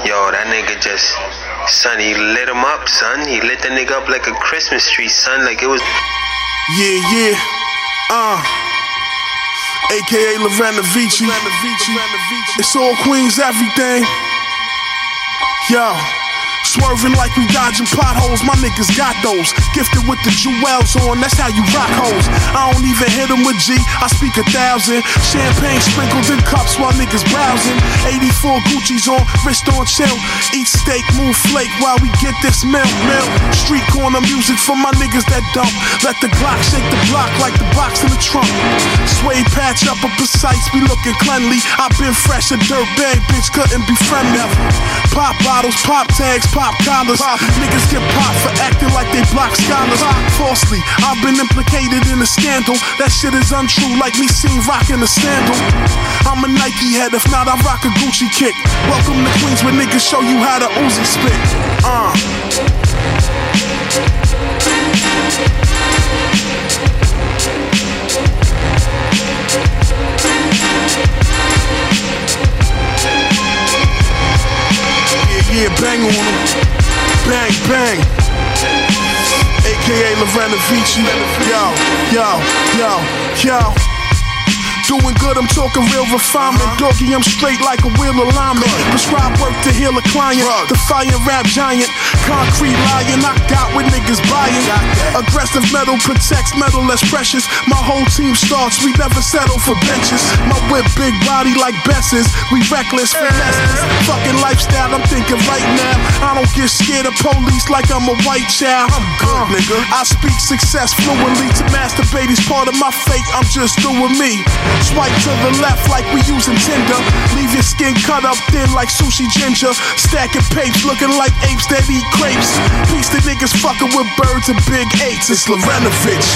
Yo, that nigga just, son, he lit him up, son. He lit the nigga up like a Christmas tree, son. Like it was. Yeah, yeah. Uh. AKA Lorena Vici. It's all Queens, everything. Yo. Swerving like we dodging potholes, my niggas got those. Gifted with the jewels on, that's how you rock hoes. I don't even hit them with G, I speak a thousand. Champagne sprinkled in cups while niggas browsing. 84 Gucci's on, wrist on chill. Eat steak, move flake while we get this milk, milk. Street corner music for my niggas that dump. Let the Glock shake the block like the box in the trunk. Suede patch up a precise, be looking cleanly. i been fresh, a dirt bag, bitch couldn't be friendly. Pop bottles, pop tags, pop collars. Pop. Niggas get popped for acting like they block scholars. Pop. Falsely, I've been implicated in a scandal. That shit is untrue, like me seen rocking a sandal. I'm a Nike head, if not, I rock a Gucci kick. Welcome to Queens where niggas show you how to Uzi spit. Uh. Yeah, bang on him. Bang, bang. AKA Lorena Vici. Yo, yo, yo, yo. Doing good, I'm talking real refinement. Doggy, I'm straight like a wheel alignment. Prescribe work to heal a client. The fire rap giant. Concrete lion, knocked out with niggas buying. Aggressive metal protects metal less precious. My whole team starts, we never settle for benches. My whip big body like Bess's. We reckless, finesse Fucking lifestyle, I'm thinking right now. I don't get scared of police like I'm a white child. I'm good, uh, nigga. I speak success fluently. To masturbate is part of my fate. I'm just doing me. Swipe to the left like we using Tinder. Leave your skin cut up thin like sushi ginger. Stacking papes looking like apes that eat crepes. Piece the niggas fucking with birds and big apes. It's Lorenovich.